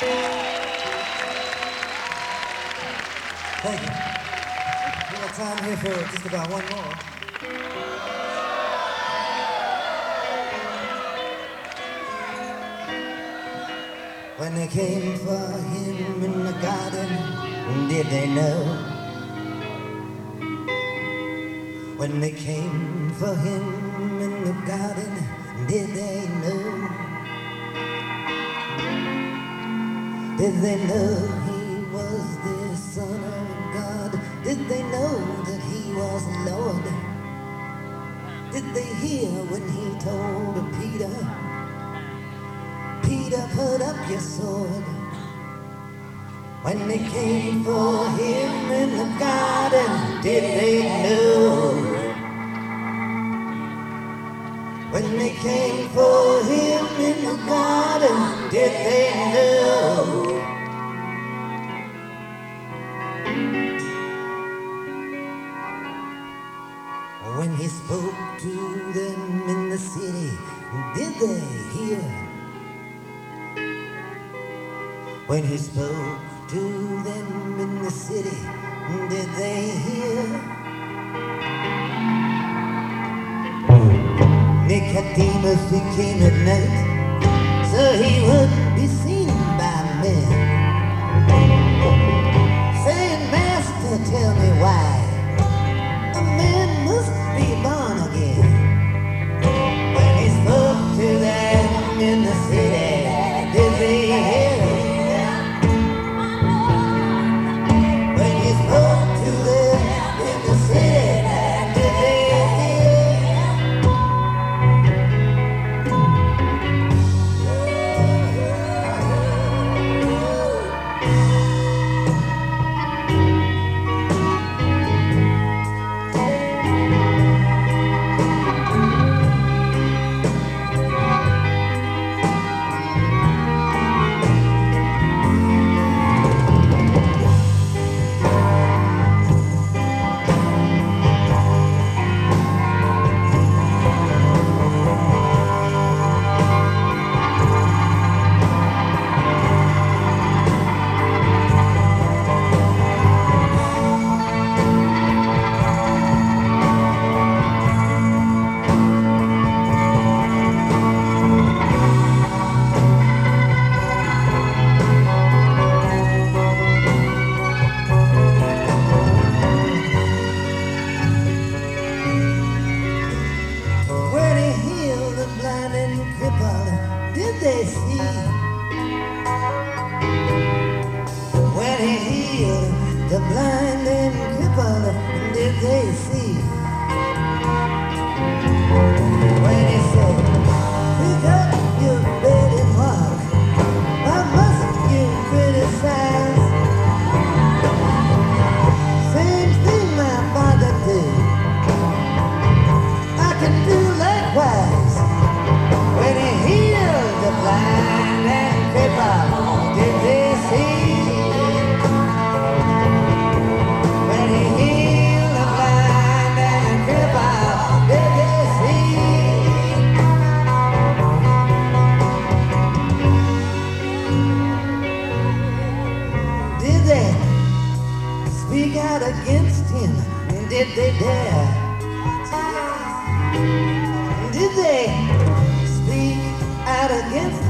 Thank you. We got time here for just about one more. When they came for him in the garden, did they know? When they came for him in the garden, did they know? Did they know he was the Son of God? Did they know that he was Lord? Did they hear when he told Peter, Peter, put up your sword? When they came for him in the garden, did they know? When they came for did they know? When he spoke to them in the city, did they hear? When he spoke to them in the city, did they hear? Nicodemus, he came at night, he would be seen by men. Saying, Master, tell me why they see. When cried against him? And did they dare? Did they speak out against him?